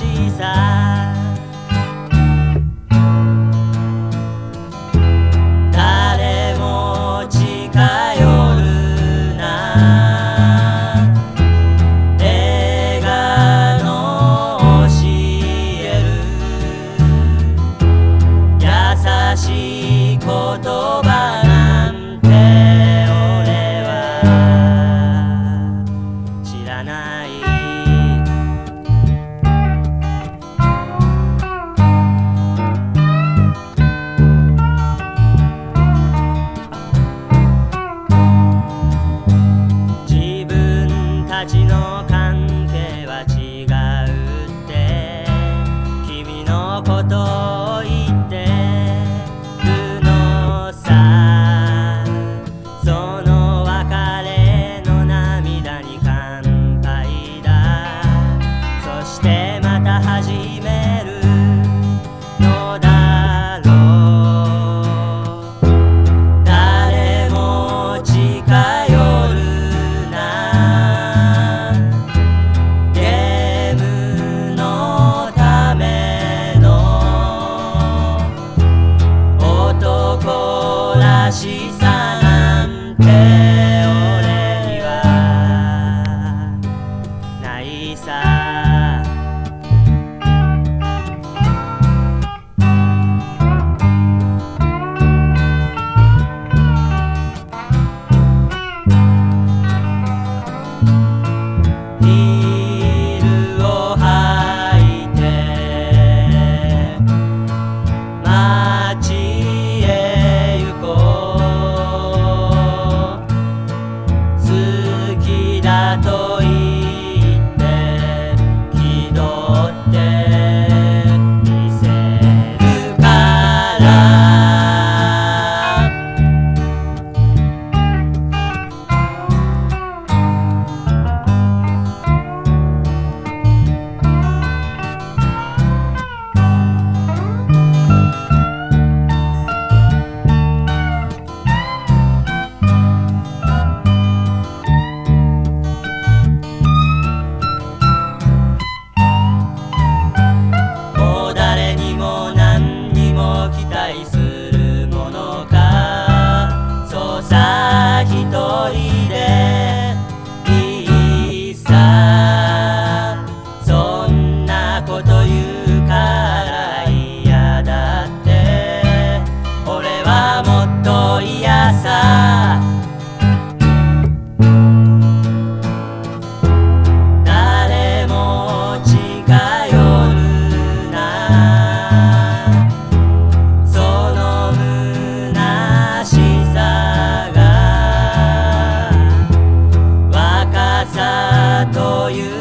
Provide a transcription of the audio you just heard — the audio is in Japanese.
Jesus. Ramadan. And かといって気取ってみせるから。you.